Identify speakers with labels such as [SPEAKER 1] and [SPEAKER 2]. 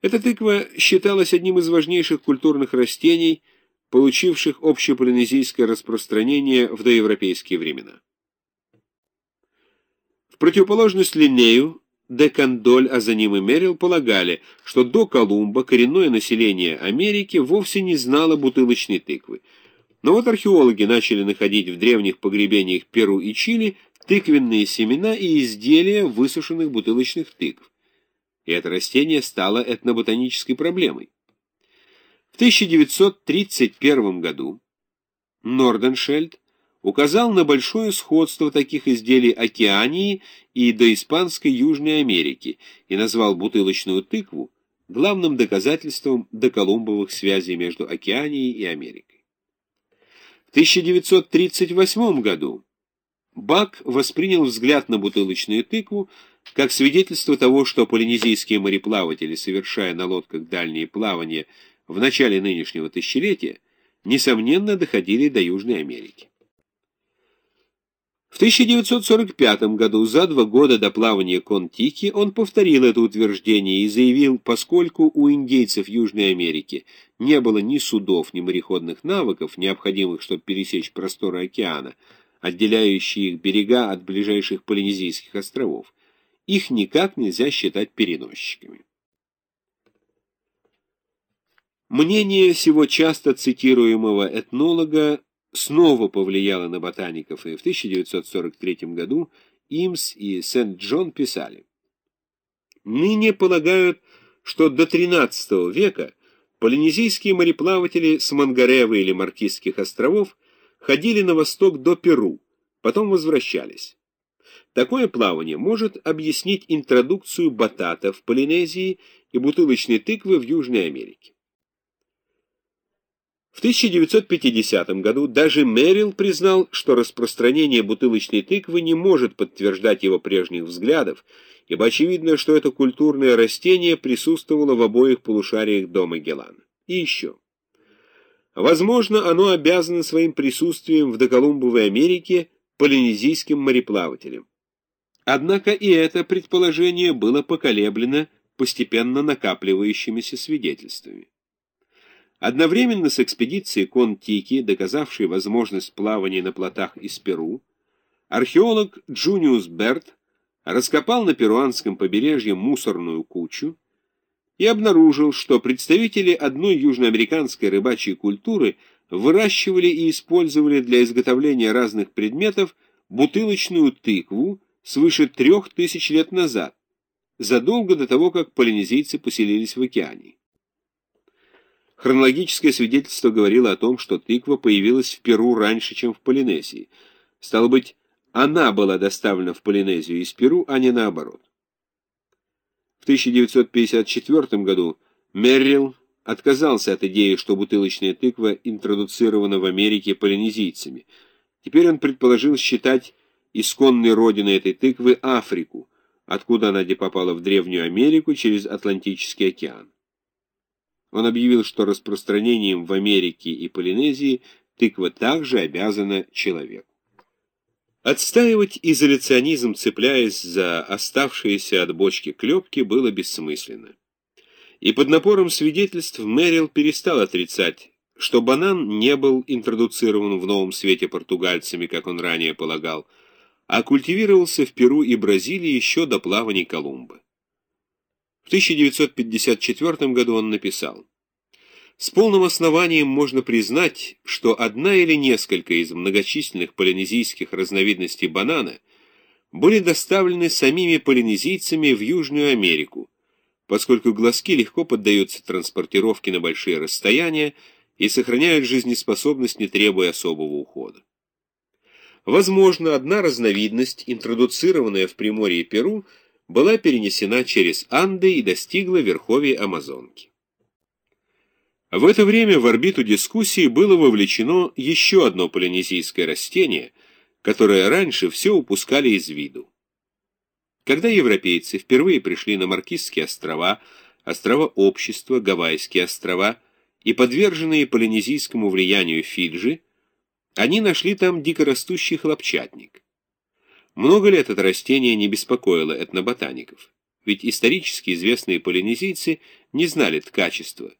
[SPEAKER 1] Эта тыква считалась одним из важнейших культурных растений, получивших общеполинезийское распространение в доевропейские времена. В противоположность Линнею, Декандоль, а за ним и Мерил полагали, что до Колумба коренное население Америки вовсе не знало бутылочной тыквы. Но вот археологи начали находить в древних погребениях Перу и Чили тыквенные семена и изделия высушенных бутылочных тыкв и это растение стало этноботанической проблемой. В 1931 году Норденшельд указал на большое сходство таких изделий Океании и доиспанской Южной Америки и назвал бутылочную тыкву главным доказательством доколумбовых связей между Океанией и Америкой. В 1938 году Бак воспринял взгляд на бутылочную тыкву как свидетельство того, что полинезийские мореплаватели, совершая на лодках дальние плавания в начале нынешнего тысячелетия, несомненно доходили до Южной Америки. В 1945 году, за два года до плавания Контики, он повторил это утверждение и заявил, поскольку у индейцев Южной Америки не было ни судов, ни мореходных навыков, необходимых, чтобы пересечь просторы океана, отделяющие их берега от ближайших полинезийских островов, их никак нельзя считать переносчиками. Мнение сего часто цитируемого этнолога снова повлияло на ботаников, и в 1943 году Имс и Сент-Джон писали. Ныне полагают, что до XIII века полинезийские мореплаватели с Мангаревы или Маркизских островов ходили на восток до Перу, потом возвращались. Такое плавание может объяснить интродукцию батата в Полинезии и бутылочной тыквы в Южной Америке. В 1950 году даже Мерил признал, что распространение бутылочной тыквы не может подтверждать его прежних взглядов, ибо очевидно, что это культурное растение присутствовало в обоих полушариях до Магеллана. И еще. Возможно, оно обязано своим присутствием в доколумбовой Америке полинезийским мореплавателям. Однако и это предположение было поколеблено постепенно накапливающимися свидетельствами. Одновременно с экспедицией Кон-Тики, доказавшей возможность плавания на плотах из Перу, археолог Джуниус Берт раскопал на перуанском побережье мусорную кучу и обнаружил, что представители одной южноамериканской рыбачьей культуры выращивали и использовали для изготовления разных предметов бутылочную тыкву, свыше трех тысяч лет назад, задолго до того, как полинезийцы поселились в океане. Хронологическое свидетельство говорило о том, что тыква появилась в Перу раньше, чем в Полинезии. Стало быть, она была доставлена в Полинезию из Перу, а не наоборот. В 1954 году Меррилл отказался от идеи, что бутылочная тыква интродуцирована в Америке полинезийцами. Теперь он предположил считать исконной родиной этой тыквы Африку, откуда она попала в Древнюю Америку через Атлантический океан. Он объявил, что распространением в Америке и Полинезии тыква также обязана человеку. Отстаивать изоляционизм, цепляясь за оставшиеся от бочки клепки, было бессмысленно. И под напором свидетельств Мэрил перестал отрицать, что банан не был интродуцирован в новом свете португальцами, как он ранее полагал, а культивировался в Перу и Бразилии еще до плаваний Колумба. В 1954 году он написал «С полным основанием можно признать, что одна или несколько из многочисленных полинезийских разновидностей банана были доставлены самими полинезийцами в Южную Америку, поскольку глазки легко поддаются транспортировке на большие расстояния и сохраняют жизнеспособность, не требуя особого ухода. Возможно, одна разновидность, интродуцированная в Приморье Перу, была перенесена через Анды и достигла верховья Амазонки. В это время в орбиту дискуссии было вовлечено еще одно полинезийское растение, которое раньше все упускали из виду. Когда европейцы впервые пришли на Маркизские острова, острова Общества, Гавайские острова и подверженные полинезийскому влиянию Фиджи, они нашли там дикорастущий хлопчатник. Много лет это растение не беспокоило этноботаников, ведь исторически известные полинезийцы не знали ткачества.